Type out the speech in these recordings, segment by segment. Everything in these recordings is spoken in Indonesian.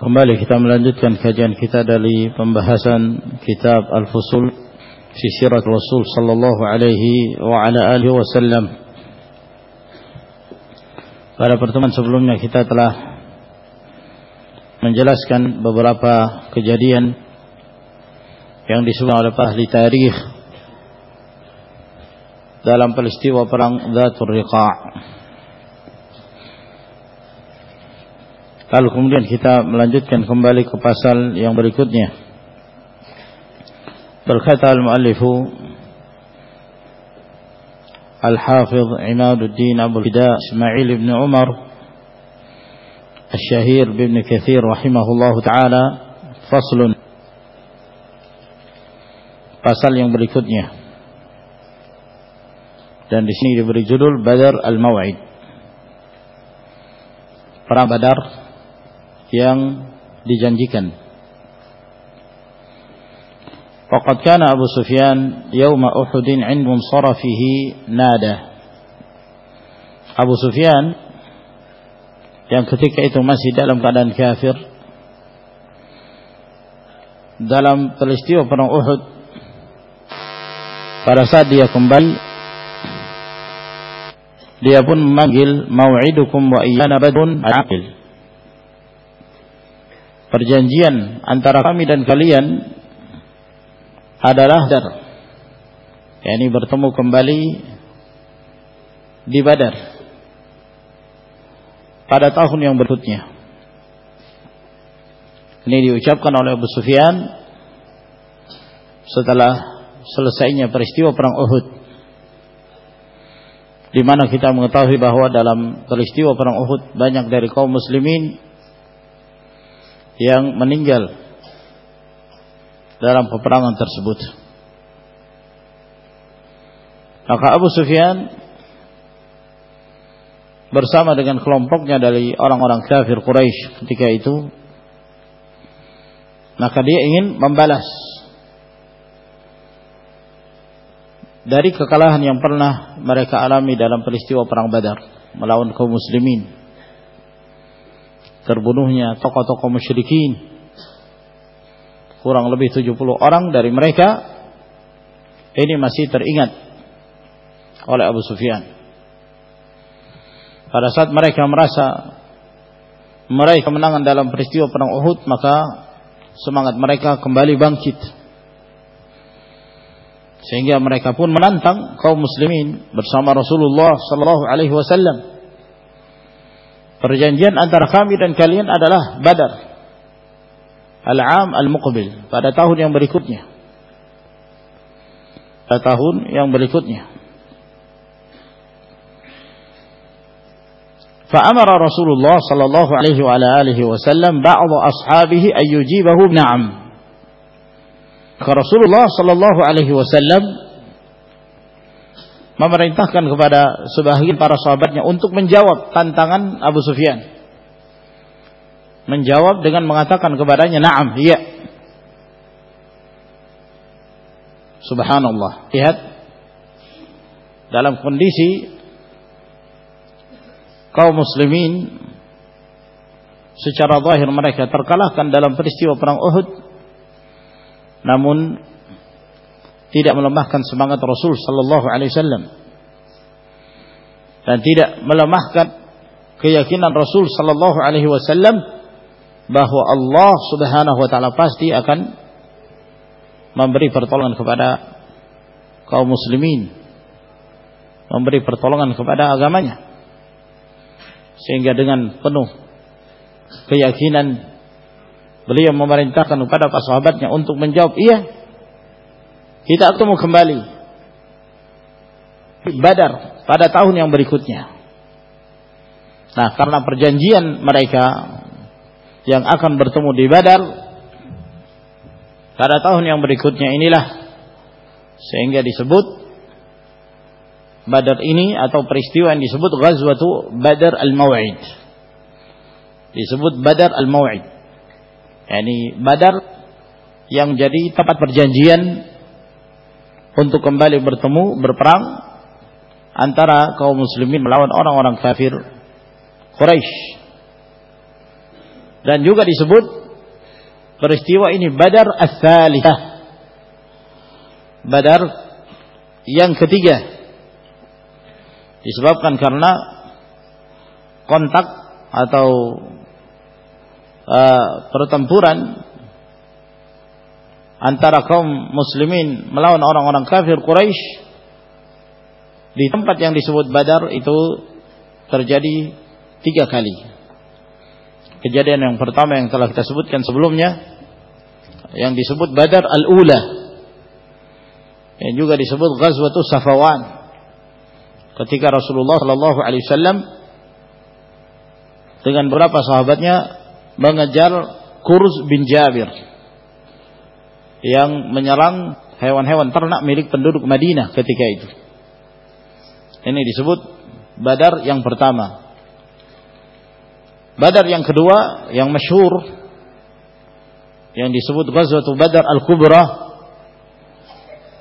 Kembali kita melanjutkan kajian kita dari pembahasan kitab Al-Fusul fi Sirat Rasul sallallahu alaihi wa ala alihi wasallam. Pada pertemuan sebelumnya kita telah menjelaskan beberapa kejadian yang disebut oleh ahli tarikh dalam peristiwa perang Dhatul Riqa' Lalu kemudian kita melanjutkan kembali ke pasal yang berikutnya. Berkata al-muallifu Al-Hafiz Imaduddin Abu Fida Ismail ibn Umar Al-Syahir ibn Kathir rahimahullah ta'ala Faslun. Pasal yang berikutnya. Dan di sini diberi judul Badar Al-Maw'id. Perang Badar yang dijanjikan. Waqad kana Abu Sufyan yawma Uhudin 'inda munsarafihi nada. Abu Sufyan yang ketika itu masih dalam keadaan kafir dalam peristiwa perang Uhud pada saat dia kembali dia pun memanggil mau'idukum wa iyana badun aqil perjanjian antara kami dan kalian adalah dar yakni bertemu kembali di Badar pada tahun yang berikutnya. Ini diucapkan oleh Abu Sufyan setelah selesainya peristiwa perang Uhud di mana kita mengetahui bahwa dalam peristiwa perang Uhud banyak dari kaum muslimin yang meninggal dalam peperangan tersebut. Maka Abu Sufyan bersama dengan kelompoknya dari orang-orang kafir Quraisy ketika itu maka dia ingin membalas dari kekalahan yang pernah mereka alami dalam peristiwa perang Badar melawan kaum muslimin terbunuhnya tokoh-tokoh musyrikin. Kurang lebih 70 orang dari mereka ini masih teringat oleh Abu Sufyan. Pada saat mereka merasa meraih kemenangan dalam peristiwa perang Uhud maka semangat mereka kembali bangkit. Sehingga mereka pun menantang kaum muslimin bersama Rasulullah sallallahu alaihi wasallam Perjanjian antara kami dan kalian adalah Badar. Al-am al-muqbil pada tahun yang berikutnya. Pada tahun yang berikutnya. فأمر رسول الله صلى الله عليه وعلى آله وسلم بعض أصحابه أن يجيبه بنعم Rasulullah sallallahu alaihi wasallam memerintahkan kepada sebagian para sahabatnya untuk menjawab tantangan Abu Sufyan. Menjawab dengan mengatakan kepadanya, "Na'am, iya." Subhanallah. Lihat dalam kondisi kaum muslimin secara zahir mereka terkalahkan dalam peristiwa perang Uhud namun tidak melemahkan semangat Rasul sallallahu alaihi wasallam. Dan tidak melemahkan keyakinan Rasul sallallahu alaihi wasallam bahwa Allah Subhanahu wa taala pasti akan memberi pertolongan kepada kaum muslimin memberi pertolongan kepada agamanya. Sehingga dengan penuh keyakinan beliau memerintahkan kepada para sahabatnya untuk menjawab iya kita ketemu kembali Badar pada tahun yang berikutnya. Nah, karena perjanjian mereka yang akan bertemu di Badar pada tahun yang berikutnya inilah sehingga disebut Badar ini atau peristiwa yang disebut Ghazwatu Badar Al-Mau'id. Disebut Badar Al-Mau'id. Yani Badar yang jadi tempat perjanjian untuk kembali bertemu berperang antara kaum muslimin melawan orang-orang kafir Quraisy. Dan juga disebut peristiwa ini Badar Ats-Tsalitsah. Badar yang ketiga. Disebabkan karena kontak atau uh, pertempuran antara kaum muslimin melawan orang-orang kafir Quraisy di tempat yang disebut Badar itu terjadi tiga kali. Kejadian yang pertama yang telah kita sebutkan sebelumnya yang disebut Badar al-Ula. Yang juga disebut Ghazwatus Safawan. Ketika Rasulullah Shallallahu Alaihi Wasallam dengan beberapa sahabatnya mengejar Kurz bin Jabir yang menyerang hewan-hewan ternak milik penduduk Madinah ketika itu. Ini disebut Badar yang pertama. Badar yang kedua yang masyhur yang disebut Ghazwatul Badar Al-Kubra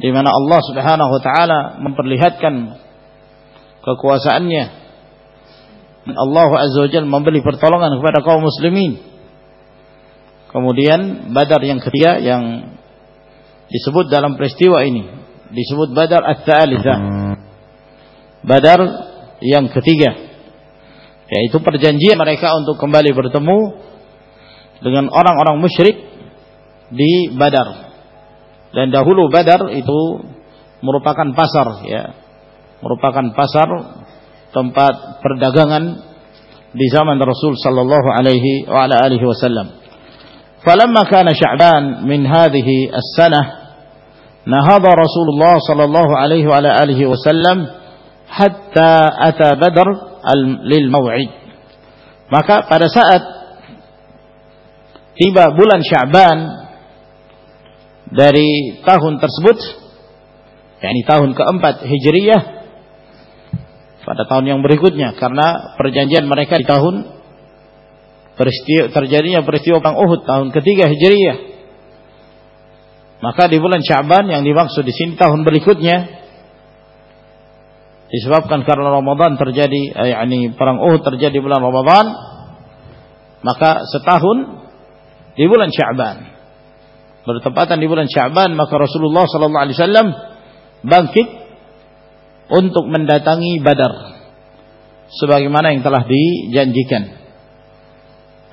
di mana Allah Subhanahu wa taala memperlihatkan kekuasaannya Allah Azza wa Jalla memberi pertolongan kepada kaum muslimin. Kemudian Badar yang ketiga yang disebut dalam peristiwa ini disebut Badar At-Tsalitsah. Badar yang ketiga yaitu perjanjian mereka untuk kembali bertemu dengan orang-orang musyrik di Badar. Dan dahulu Badar itu merupakan pasar ya. Merupakan pasar tempat perdagangan di zaman Rasul sallallahu alaihi wa ala alihi wasallam. Falamma kana Sya'ban min hadhihi as-sanah Nahada Rasulullah sallallahu alaihi wasallam hatta ata Badr. Maka pada saat tiba bulan Sya'ban dari tahun tersebut yakni tahun keempat Hijriyah pada tahun yang berikutnya karena perjanjian mereka di tahun peristiwa terjadinya peristiwa perang Uhud tahun ketiga Hijriyah maka di bulan Syaban yang dimaksud di sini tahun berikutnya disebabkan karena Ramadan terjadi eh, yakni perang Uhud terjadi bulan Ramadan maka setahun di bulan Syaban bertepatan di bulan Syaban maka Rasulullah sallallahu alaihi wasallam bangkit untuk mendatangi Badar sebagaimana yang telah dijanjikan.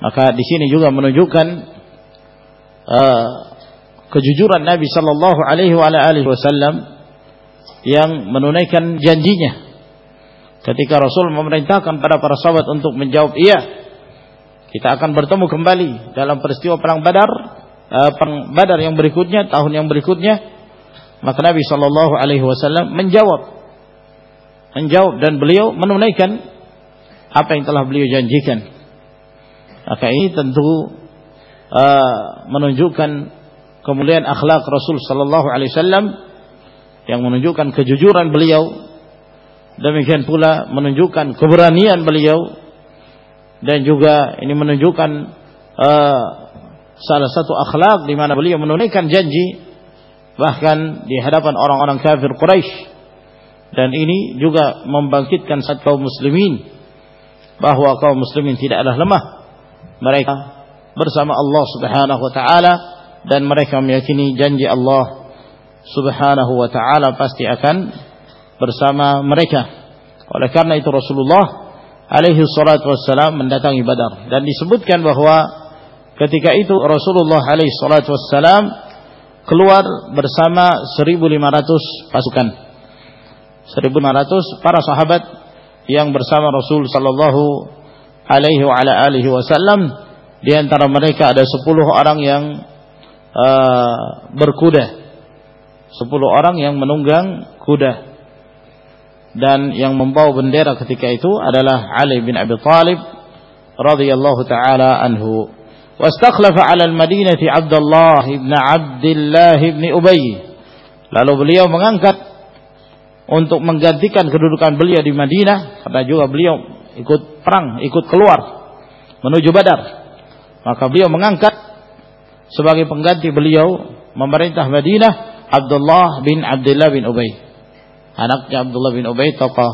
Maka di sini juga menunjukkan uh, kejujuran Nabi sallallahu alaihi wasallam yang menunaikan janjinya. Ketika Rasul memerintahkan pada para sahabat untuk menjawab iya kita akan bertemu kembali dalam peristiwa perang Badar uh, perang Badar yang berikutnya tahun yang berikutnya. Maka Nabi sallallahu alaihi wasallam menjawab. Menjawab dan beliau menunaikan apa yang telah beliau janjikan. Maka ini tentu uh, menunjukkan kemuliaan akhlak Rasul sallallahu alaihi wasallam yang menunjukkan kejujuran beliau. Demikian pula menunjukkan keberanian beliau. Dan juga ini menunjukkan uh, salah satu akhlak di mana beliau menunaikan janji bahkan di hadapan orang-orang kafir Quraisy. Dan ini juga membangkitkan saat kaum muslimin bahwa kaum muslimin tidaklah lemah. Mereka bersama Allah Subhanahu wa taala dan mereka meyakini janji Allah Subhanahu wa taala pasti akan bersama mereka. Oleh karena itu Rasulullah alaihi salatu wassalam mendatangi Badar dan disebutkan bahwa ketika itu Rasulullah alaihi salatu wassalam keluar bersama 1500 pasukan. 1500 para sahabat yang bersama Rasul sallallahu alaihi wa alihi wasallam di antara mereka ada 10 orang yang uh, berkuda. Sepuluh orang yang menunggang kuda. dan yang membawa bendera ketika itu adalah Ali bin Abi Thalib radhiyallahu taala anhu. Wastakhlafa 'ala al-Madinati Abdullah bin Abdullah bin Ubay. Lalu beliau mengangkat untuk menggantikan kedudukan beliau di Madinah karena juga beliau ikut perang, ikut keluar menuju Badar. Maka beliau mengangkat sebagai pengganti beliau memerintah Madinah Abdullah bin Abdullah bin Ubay anaknya Abdullah bin Ubay tokoh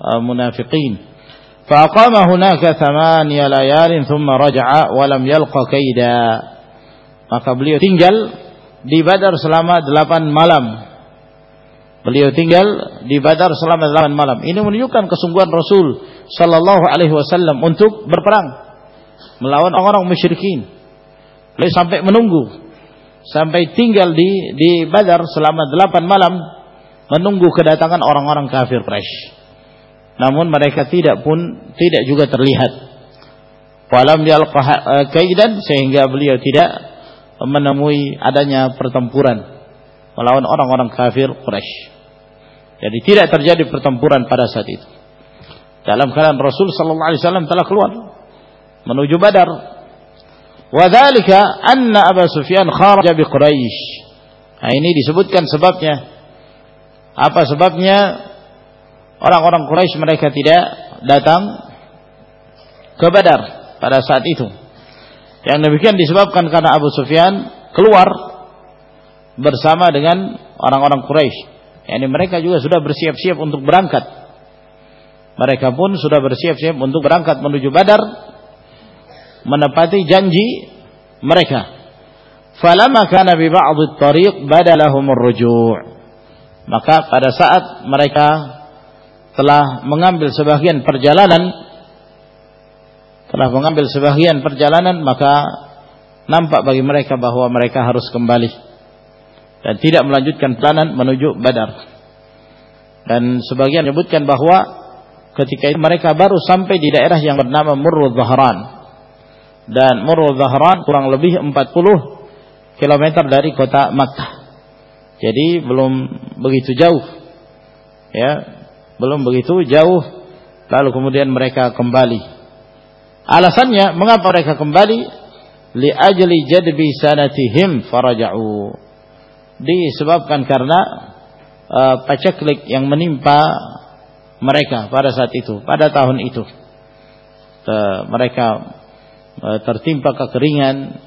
uh, munafiqin فأقام هناك ثمانية ليال ثم رجع ولم يلق كيدا maka beliau tinggal di Badar selama delapan malam beliau tinggal di Badar selama delapan malam ini menunjukkan kesungguhan Rasul Sallallahu Alaihi Wasallam untuk berperang melawan orang-orang musyrikin beliau sampai menunggu sampai tinggal di di Badar selama delapan malam menunggu kedatangan orang-orang kafir Quraisy. Namun mereka tidak pun tidak juga terlihat. Walam yalqa eh, kaidan sehingga beliau tidak menemui adanya pertempuran melawan orang-orang kafir Quraisy. Jadi tidak terjadi pertempuran pada saat itu. Dalam keadaan Rasul sallallahu alaihi wasallam telah keluar menuju Badar. Anna Abu Sufyan kharaja bi Quraisy. Nah, ini disebutkan sebabnya apa sebabnya orang-orang Quraisy mereka tidak datang ke Badar pada saat itu? Yang demikian disebabkan karena Abu Sufyan keluar bersama dengan orang-orang Quraisy. Yani mereka juga sudah bersiap-siap untuk berangkat. Mereka pun sudah bersiap-siap untuk berangkat menuju Badar menepati janji mereka. Falamma kana bi ba'd at-tariq badalahum. Maka pada saat mereka telah mengambil sebagian perjalanan telah mengambil sebagian perjalanan maka nampak bagi mereka bahwa mereka harus kembali dan tidak melanjutkan perjalanan menuju Badar. Dan sebagian menyebutkan bahwa ketika itu mereka baru sampai di daerah yang bernama Murrul Zahran. Dan Murrul Zahran kurang lebih 40 km dari kota Makkah. Jadi belum begitu jauh. Ya, belum begitu jauh lalu kemudian mereka kembali. Alasannya mengapa mereka kembali? Li ajli jadbi sanatihim faraja'u. Disebabkan karena uh, paceklik yang menimpa mereka pada saat itu, pada tahun itu. Uh, mereka tertimpa kekeringan,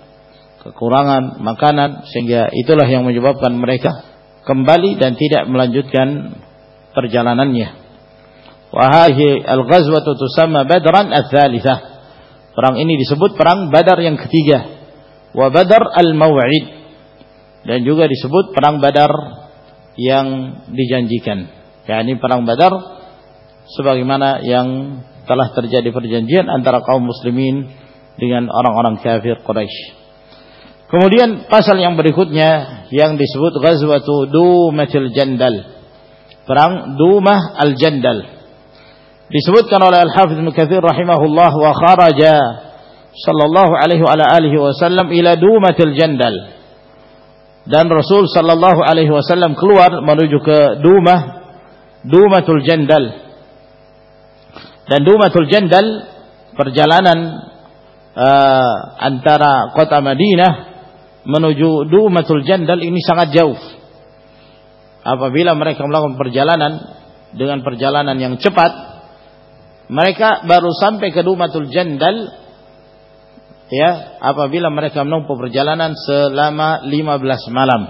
kekurangan makanan sehingga itulah yang menyebabkan mereka kembali dan tidak melanjutkan perjalanannya. Wahai al-ghazwatu tusamma Badran ats-tsalitsah. Perang ini disebut perang Badar yang ketiga. Wa Badar al-Mau'id. Dan juga disebut perang Badar yang dijanjikan. yakni perang Badar sebagaimana yang telah terjadi perjanjian antara kaum muslimin dengan orang-orang kafir Quraisy. Kemudian pasal yang berikutnya yang disebut Ghazwatu Dumatil Jandal. Perang Dumah Al-Jandal. Disebutkan oleh Al-Hafidz Ibnu Katsir rahimahullah wa kharaja sallallahu alaihi wa alihi wasallam ila Dumatil Jandal. Dan Rasul sallallahu alaihi wasallam keluar menuju ke Dumah Dumatul Jandal. Dan Dumatul Jandal perjalanan uh, antara kota Madinah menuju Dumatul Jandal ini sangat jauh. Apabila mereka melakukan perjalanan dengan perjalanan yang cepat, mereka baru sampai ke Dumatul Jandal ya apabila mereka menempuh perjalanan selama 15 malam.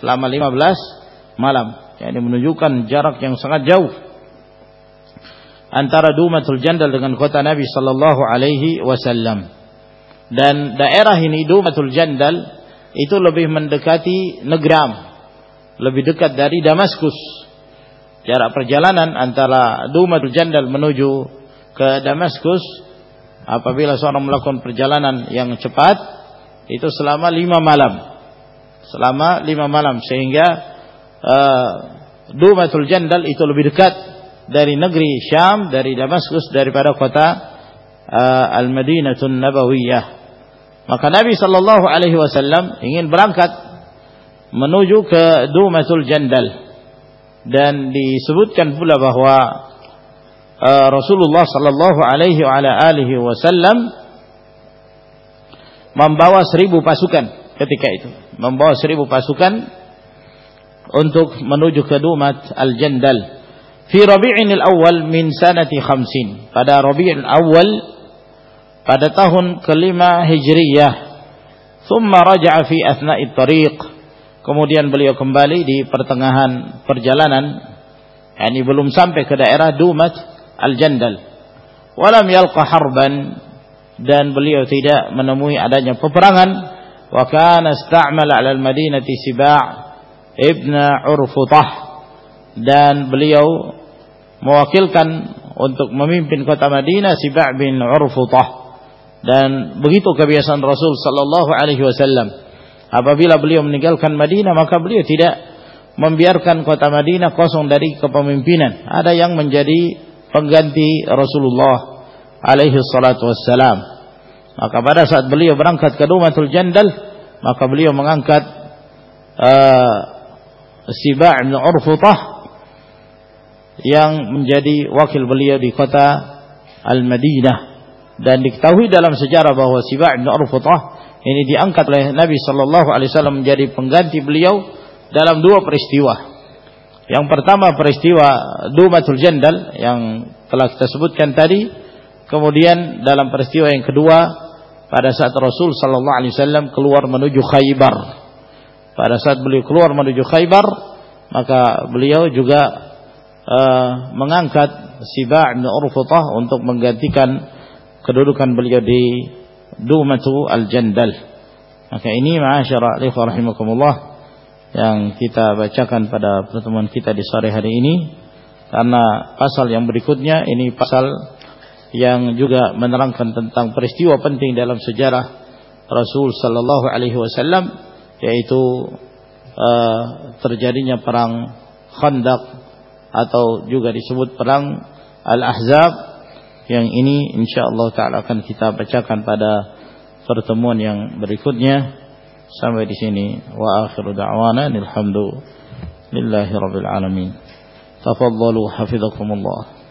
Selama 15 malam. Ini menunjukkan jarak yang sangat jauh antara Dumatul Jandal dengan kota Nabi sallallahu alaihi wasallam. Dan daerah ini Dumatul Jandal itu lebih mendekati Negram. Lebih dekat dari Damaskus. Jarak perjalanan antara Dumatul Jandal menuju ke Damaskus apabila seorang melakukan perjalanan yang cepat itu selama lima malam. Selama lima malam sehingga uh, Dumatul Jandal itu lebih dekat dari negeri Syam dari Damaskus daripada kota uh, Al-Madinatun Nabawiyah. Maka Nabi Shallallahu Alaihi Wasallam ingin berangkat menuju ke Dumatul Jandal. dan disebutkan pula bahwa uh, Rasulullah sallallahu alaihi wa alihi wasallam membawa seribu pasukan ketika itu. Membawa seribu pasukan untuk menuju ke Dumat Al-Jandal fi Rabi'in al-awwal min sanati khamsin. Pada Rabi'in al-awwal pada tahun kelima Hijriyah thumma raja'a fi athna'i tariq. Kemudian beliau kembali di pertengahan perjalanan. Yakni belum sampai ke daerah Dumat Al-Jandal. Walam yalqa harban dan beliau tidak menemui adanya peperangan. Wa kana 'ala al-Madinati Siba' ibn Urfutah dan beliau mewakilkan untuk memimpin kota Madinah Siba' bin Urfutah. Dan begitu kebiasaan Rasul sallallahu alaihi wasallam. Apabila beliau meninggalkan Madinah maka beliau tidak membiarkan kota Madinah kosong dari kepemimpinan. Ada yang menjadi pengganti Rasulullah alaihi salatu maka pada saat beliau berangkat ke Dumatul Jandal maka beliau mengangkat uh, Siba' bin Urfutah yang menjadi wakil beliau di kota Al-Madinah dan diketahui dalam sejarah bahwa Siba' bin Urfutah ini diangkat oleh Nabi sallallahu alaihi wasallam menjadi pengganti beliau dalam dua peristiwa. Yang pertama peristiwa Dumatul Jandal yang telah kita sebutkan tadi, kemudian dalam peristiwa yang kedua pada saat Rasul sallallahu alaihi wasallam keluar menuju Khaybar. Pada saat beliau keluar menuju Khaybar, maka beliau juga uh, mengangkat Siba' bin Urfutah untuk menggantikan kedudukan beliau di Dumatu Al-Jandal. Maka ini ma'asyara alaihi rahimakumullah yang kita bacakan pada pertemuan kita di sore hari ini karena pasal yang berikutnya ini pasal yang juga menerangkan tentang peristiwa penting dalam sejarah Rasul sallallahu alaihi wasallam yaitu uh, terjadinya perang Khandaq atau juga disebut perang Al-Ahzab yang ini insyaallah taala akan kita bacakan pada pertemuan yang berikutnya. Sampai di sini. Wa akhiru da'wana alhamdulillahi rabbil alamin. Tafadhalu hafizakumullah